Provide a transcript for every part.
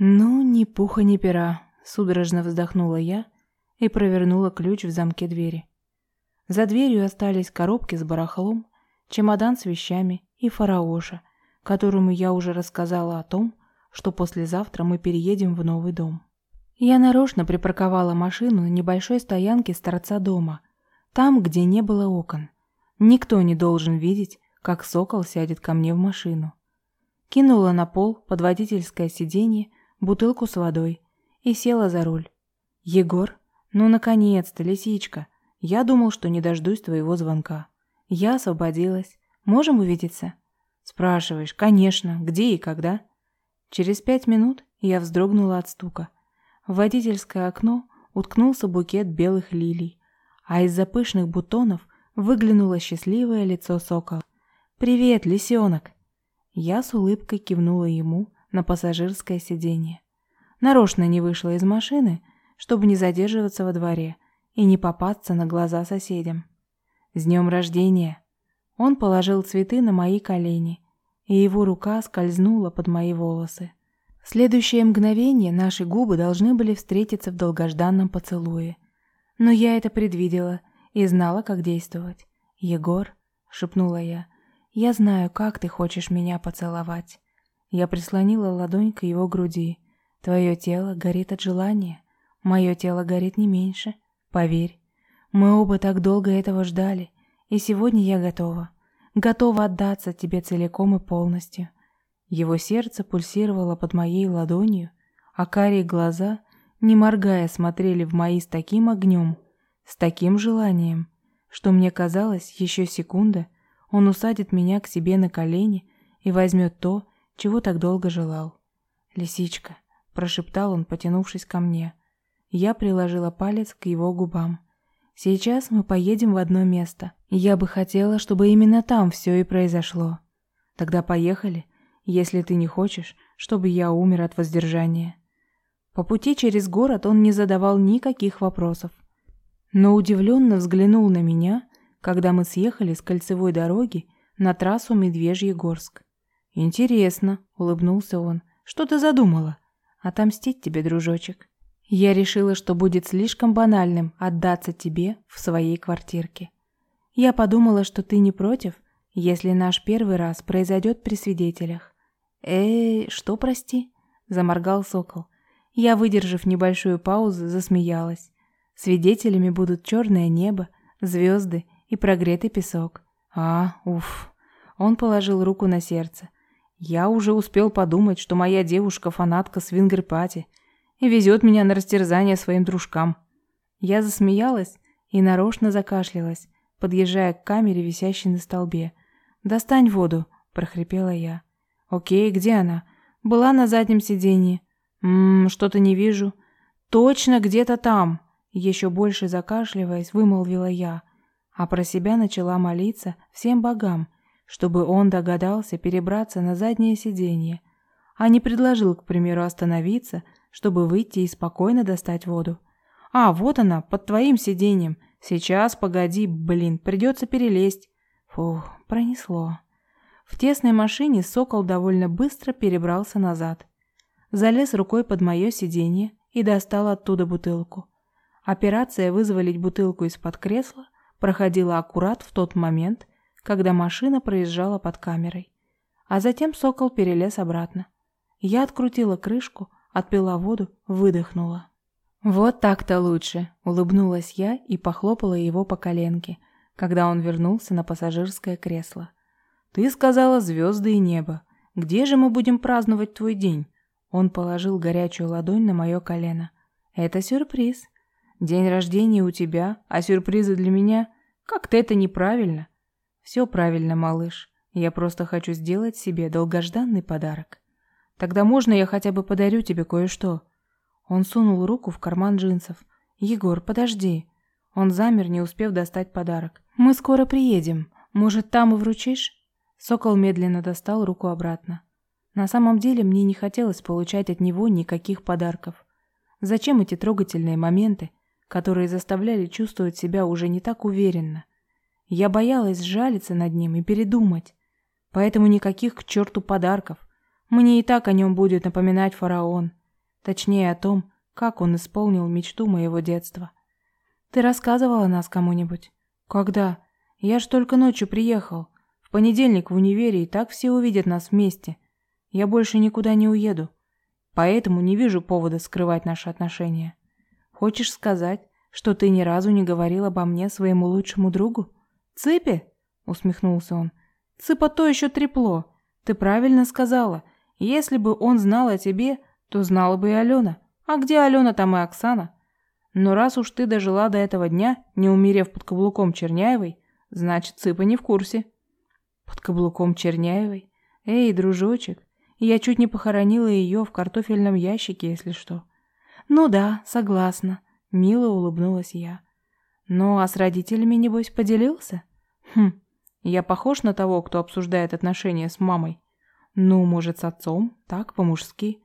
Ну, ни пуха, ни пера, судорожно вздохнула я и провернула ключ в замке двери. За дверью остались коробки с барахлом, чемодан с вещами и фараоша, которому я уже рассказала о том, что послезавтра мы переедем в новый дом. Я нарочно припарковала машину на небольшой стоянке с торца дома, там, где не было окон. Никто не должен видеть, как сокол сядет ко мне в машину. Кинула на пол под водительское сиденье бутылку с водой и села за руль. «Егор, ну наконец-то, лисичка! Я думал, что не дождусь твоего звонка. Я освободилась. Можем увидеться?» «Спрашиваешь, конечно, где и когда?» Через пять минут я вздрогнула от стука. В водительское окно уткнулся букет белых лилий, а из-за пышных бутонов выглянуло счастливое лицо сокола. «Привет, лисенок!» Я с улыбкой кивнула ему на пассажирское сиденье. Нарочно не вышла из машины, чтобы не задерживаться во дворе и не попасться на глаза соседям. «С днем рождения!» Он положил цветы на мои колени, и его рука скользнула под мои волосы. В следующее мгновение наши губы должны были встретиться в долгожданном поцелуе. Но я это предвидела и знала, как действовать. «Егор», — шепнула я, — «я знаю, как ты хочешь меня поцеловать». Я прислонила ладонь к его груди. «Твое тело горит от желания. Мое тело горит не меньше. Поверь. Мы оба так долго этого ждали, и сегодня я готова. Готова отдаться тебе целиком и полностью». Его сердце пульсировало под моей ладонью, а карие глаза, не моргая, смотрели в мои с таким огнем, с таким желанием, что мне казалось, еще секунда, он усадит меня к себе на колени и возьмет то, чего так долго желал. «Лисичка», — прошептал он, потянувшись ко мне. Я приложила палец к его губам. «Сейчас мы поедем в одно место. Я бы хотела, чтобы именно там все и произошло. Тогда поехали, если ты не хочешь, чтобы я умер от воздержания». По пути через город он не задавал никаких вопросов, но удивленно взглянул на меня, когда мы съехали с кольцевой дороги на трассу Медвежьегорск. «Интересно», — улыбнулся он. «Что ты задумала?» «Отомстить тебе, дружочек. Я решила, что будет слишком банальным отдаться тебе в своей квартирке. Я подумала, что ты не против, если наш первый раз произойдет при свидетелях». «Эй, что, прости?» — заморгал сокол. Я, выдержав небольшую паузу, засмеялась. Свидетелями будут черное небо, звезды и прогретый песок. А, уф. Он положил руку на сердце. Я уже успел подумать, что моя девушка фанатка свингер-пати и везет меня на растерзание своим дружкам. Я засмеялась и нарочно закашлялась, подъезжая к камере, висящей на столбе. «Достань воду», – прохрипела я. «Окей, где она?» «Была на заднем сиденье». «Ммм, что-то не вижу». «Точно где-то там!» Еще больше закашливаясь, вымолвила я, а про себя начала молиться всем богам, чтобы он догадался перебраться на заднее сиденье, а не предложил, к примеру, остановиться, чтобы выйти и спокойно достать воду. «А, вот она, под твоим сиденьем. Сейчас, погоди, блин, придется перелезть». Фух, пронесло. В тесной машине сокол довольно быстро перебрался назад. Залез рукой под мое сиденье и достал оттуда бутылку. Операция вызволить бутылку из-под кресла проходила аккурат в тот момент, когда машина проезжала под камерой. А затем сокол перелез обратно. Я открутила крышку, отпила воду, выдохнула. «Вот так-то лучше», — улыбнулась я и похлопала его по коленке, когда он вернулся на пассажирское кресло. «Ты сказала звезды и небо. Где же мы будем праздновать твой день?» Он положил горячую ладонь на мое колено. «Это сюрприз. День рождения у тебя, а сюрпризы для меня? Как-то это неправильно. Все правильно, малыш. Я просто хочу сделать себе долгожданный подарок. Тогда можно я хотя бы подарю тебе кое-что?» Он сунул руку в карман джинсов. «Егор, подожди». Он замер, не успев достать подарок. «Мы скоро приедем. Может, там и вручишь?» Сокол медленно достал руку обратно. На самом деле мне не хотелось получать от него никаких подарков. Зачем эти трогательные моменты, которые заставляли чувствовать себя уже не так уверенно? Я боялась сжалиться над ним и передумать. Поэтому никаких к черту подарков. Мне и так о нем будет напоминать фараон. Точнее, о том, как он исполнил мечту моего детства. Ты рассказывала нас кому-нибудь? Когда? Я ж только ночью приехал. В понедельник в универе и так все увидят нас вместе. Я больше никуда не уеду. Поэтому не вижу повода скрывать наши отношения. Хочешь сказать, что ты ни разу не говорил обо мне своему лучшему другу? Цыпи? Усмехнулся он. Цыпа то еще трепло. Ты правильно сказала. Если бы он знал о тебе, то знала бы и Алена. А где Алена, там и Оксана. Но раз уж ты дожила до этого дня, не умерев под каблуком Черняевой, значит, Цыпа не в курсе. Под каблуком Черняевой? Эй, дружочек, я чуть не похоронила ее в картофельном ящике, если что. Ну да, согласна, мило улыбнулась я. Ну а с родителями, небось, поделился? Хм, я похож на того, кто обсуждает отношения с мамой? Ну, может, с отцом, так, по-мужски.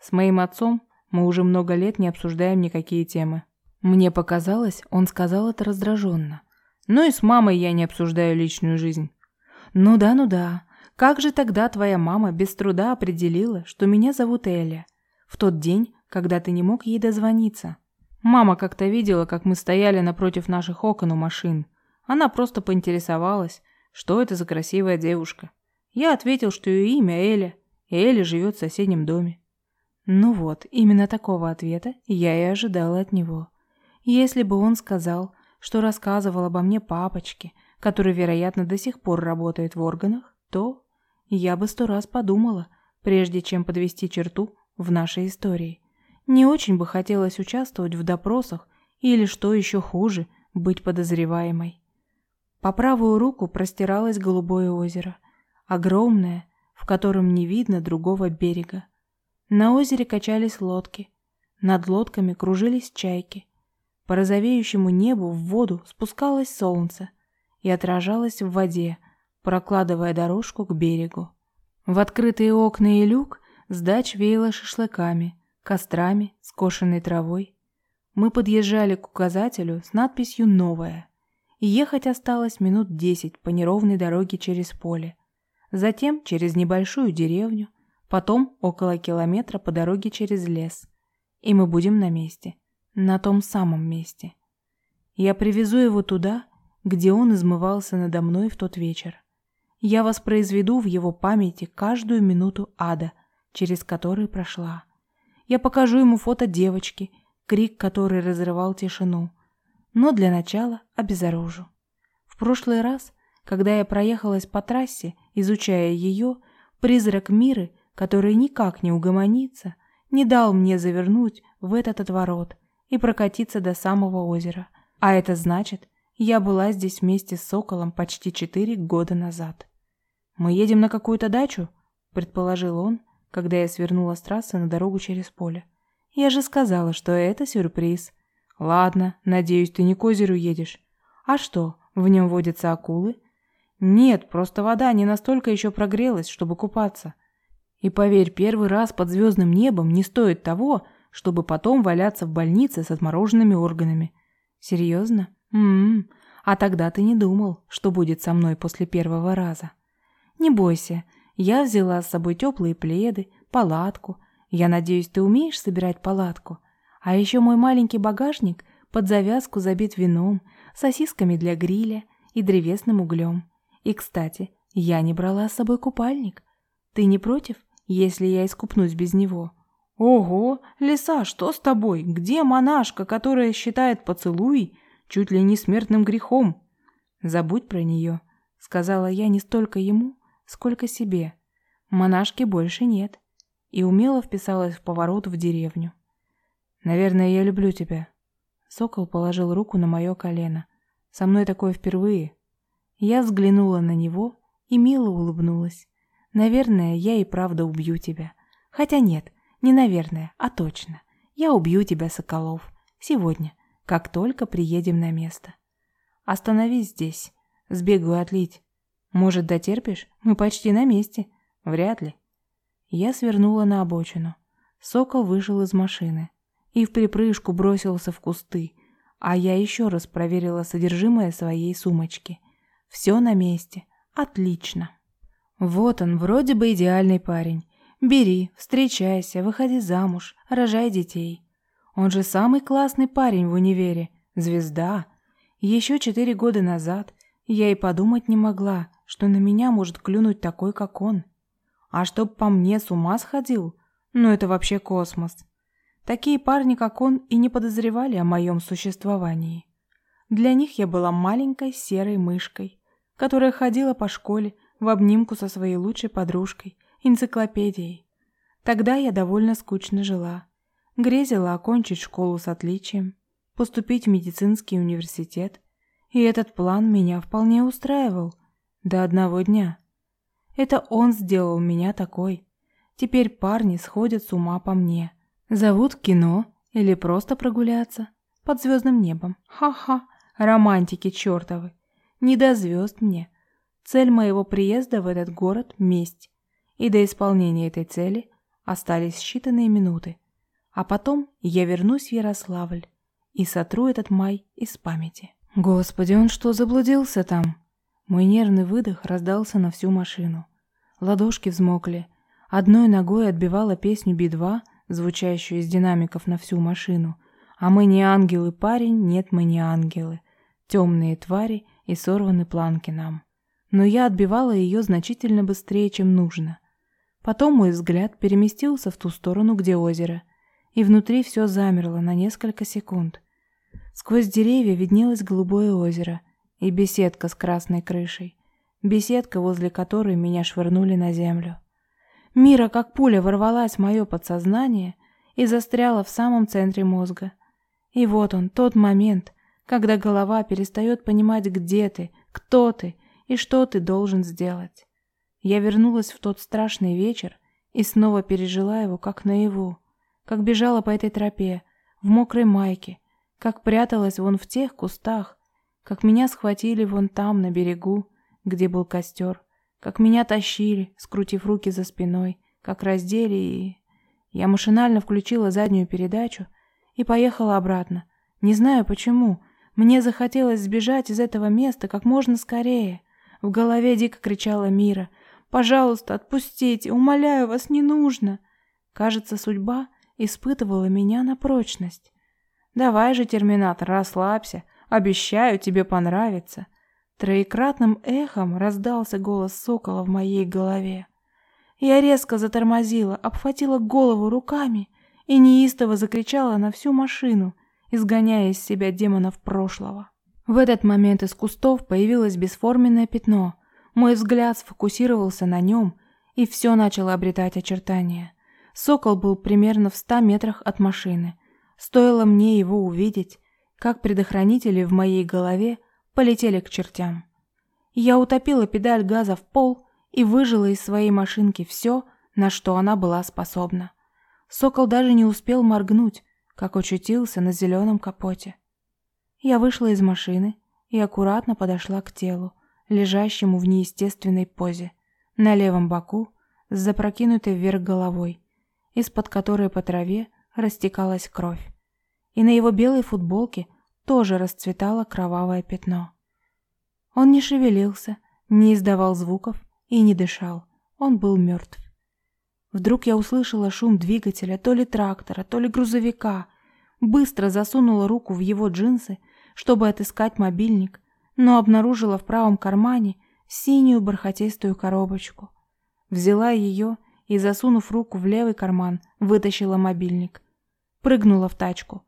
С моим отцом мы уже много лет не обсуждаем никакие темы. Мне показалось, он сказал это раздраженно. Ну и с мамой я не обсуждаю личную жизнь. Ну да, ну да. Как же тогда твоя мама без труда определила, что меня зовут Эля? В тот день, когда ты не мог ей дозвониться. Мама как-то видела, как мы стояли напротив наших окон у машин. Она просто поинтересовалась, что это за красивая девушка. Я ответил, что ее имя Эля, и Эля живет в соседнем доме. Ну вот, именно такого ответа я и ожидала от него. Если бы он сказал, что рассказывал обо мне папочке, который, вероятно, до сих пор работает в органах, то я бы сто раз подумала, прежде чем подвести черту в нашей истории. Не очень бы хотелось участвовать в допросах или, что еще хуже, быть подозреваемой. По правую руку простиралось голубое озеро, огромное, в котором не видно другого берега. На озере качались лодки, над лодками кружились чайки. По розовеющему небу в воду спускалось солнце и отражалось в воде, прокладывая дорожку к берегу. В открытые окна и люк с дач веяло шашлыками, кострами, скошенной травой. Мы подъезжали к указателю с надписью «Новая», ехать осталось минут десять по неровной дороге через поле, затем через небольшую деревню, потом около километра по дороге через лес, и мы будем на месте, на том самом месте. Я привезу его туда, где он измывался надо мной в тот вечер. Я воспроизведу в его памяти каждую минуту ада, через который прошла. Я покажу ему фото девочки, крик который разрывал тишину. Но для начала обезоружу. В прошлый раз, когда я проехалась по трассе, изучая ее, призрак Миры, который никак не угомонится, не дал мне завернуть в этот отворот и прокатиться до самого озера. А это значит, я была здесь вместе с Соколом почти четыре года назад. «Мы едем на какую-то дачу?» – предположил он, когда я свернула с трассы на дорогу через поле. «Я же сказала, что это сюрприз». «Ладно, надеюсь, ты не к озеру едешь». «А что, в нем водятся акулы?» «Нет, просто вода не настолько еще прогрелась, чтобы купаться». «И поверь, первый раз под звездным небом не стоит того, чтобы потом валяться в больнице с отмороженными органами». «Серьезно?» «М-м, а тогда ты не думал, что будет со мной после первого раза». «Не бойся, я взяла с собой теплые пледы, палатку. Я надеюсь, ты умеешь собирать палатку. А еще мой маленький багажник под завязку забит вином, сосисками для гриля и древесным углем. И, кстати, я не брала с собой купальник. Ты не против, если я искупнусь без него?» «Ого, лиса, что с тобой? Где монашка, которая считает поцелуй чуть ли не смертным грехом?» «Забудь про нее», — сказала я не столько ему, сколько себе. Монашки больше нет. И умело вписалась в поворот в деревню. «Наверное, я люблю тебя». Сокол положил руку на мое колено. «Со мной такое впервые». Я взглянула на него и мило улыбнулась. «Наверное, я и правда убью тебя. Хотя нет, не наверное, а точно. Я убью тебя, Соколов. Сегодня, как только приедем на место. Остановись здесь. Сбегаю отлить. Может, дотерпишь? Мы почти на месте. Вряд ли. Я свернула на обочину. Сокол вышел из машины и в припрыжку бросился в кусты, а я еще раз проверила содержимое своей сумочки. Все на месте. Отлично. Вот он, вроде бы идеальный парень. Бери, встречайся, выходи замуж, рожай детей. Он же самый классный парень в универе, звезда. Еще четыре года назад я и подумать не могла, что на меня может клюнуть такой, как он. А чтоб по мне с ума сходил, ну это вообще космос. Такие парни, как он, и не подозревали о моем существовании. Для них я была маленькой серой мышкой, которая ходила по школе в обнимку со своей лучшей подружкой, энциклопедией. Тогда я довольно скучно жила. Грезила окончить школу с отличием, поступить в медицинский университет, и этот план меня вполне устраивал до одного дня. Это он сделал меня такой. Теперь парни сходят с ума по мне. Зовут кино или просто прогуляться под звездным небом. Ха-ха, романтики чертовы. Не до звезд мне. Цель моего приезда в этот город – месть. И до исполнения этой цели остались считанные минуты. А потом я вернусь в Ярославль и сотру этот май из памяти. Господи, он что, заблудился там? Мой нервный выдох раздался на всю машину. Ладошки взмокли. Одной ногой отбивала песню Би-2, звучащую из динамиков на всю машину. А мы не ангелы, парень, нет, мы не ангелы. Темные твари и сорваны планки нам. Но я отбивала ее значительно быстрее, чем нужно. Потом мой взгляд переместился в ту сторону, где озеро, и внутри все замерло на несколько секунд. Сквозь деревья виднелось голубое озеро и беседка с красной крышей, беседка, возле которой меня швырнули на землю. Мира, как пуля, ворвалась в мое подсознание и застряла в самом центре мозга. И вот он, тот момент, когда голова перестает понимать, где ты, кто ты и что ты должен сделать. Я вернулась в тот страшный вечер и снова пережила его как наяву, как бежала по этой тропе, в мокрой майке, как пряталась вон в тех кустах, как меня схватили вон там, на берегу, где был костер, как меня тащили, скрутив руки за спиной, как раздели и... Я машинально включила заднюю передачу и поехала обратно. Не знаю почему. Мне захотелось сбежать из этого места как можно скорее. В голове дико кричала Мира. «Пожалуйста, отпустите! Умоляю вас, не нужно!» Кажется, судьба испытывала меня на прочность. «Давай же, терминатор, расслабься. Обещаю, тебе понравится. Троекратным эхом раздался голос сокола в моей голове. Я резко затормозила, обхватила голову руками и неистово закричала на всю машину, изгоняя из себя демонов прошлого. В этот момент из кустов появилось бесформенное пятно. Мой взгляд сфокусировался на нем, и все начало обретать очертания. Сокол был примерно в ста метрах от машины. Стоило мне его увидеть, как предохранители в моей голове полетели к чертям. Я утопила педаль газа в пол и выжила из своей машинки все, на что она была способна. Сокол даже не успел моргнуть, как очутился на зеленом капоте. Я вышла из машины и аккуратно подошла к телу, лежащему в неестественной позе, на левом боку, с запрокинутой вверх головой, из-под которой по траве растекалась кровь. И на его белой футболке тоже расцветало кровавое пятно. Он не шевелился, не издавал звуков и не дышал. Он был мертв. Вдруг я услышала шум двигателя, то ли трактора, то ли грузовика. Быстро засунула руку в его джинсы, чтобы отыскать мобильник, но обнаружила в правом кармане синюю бархатистую коробочку. Взяла ее и, засунув руку в левый карман, вытащила мобильник. Прыгнула в тачку.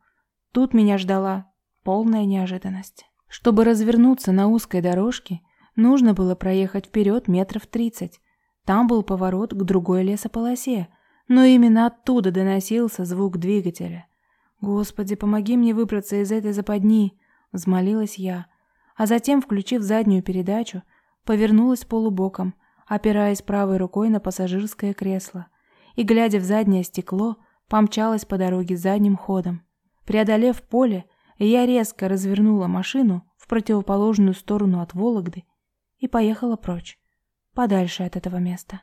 Тут меня ждала Полная неожиданность. Чтобы развернуться на узкой дорожке, нужно было проехать вперед метров тридцать. Там был поворот к другой лесополосе, но именно оттуда доносился звук двигателя. «Господи, помоги мне выбраться из этой западни!» — взмолилась я. А затем, включив заднюю передачу, повернулась полубоком, опираясь правой рукой на пассажирское кресло, и, глядя в заднее стекло, помчалась по дороге задним ходом. Преодолев поле, я резко развернула машину в противоположную сторону от Вологды и поехала прочь, подальше от этого места.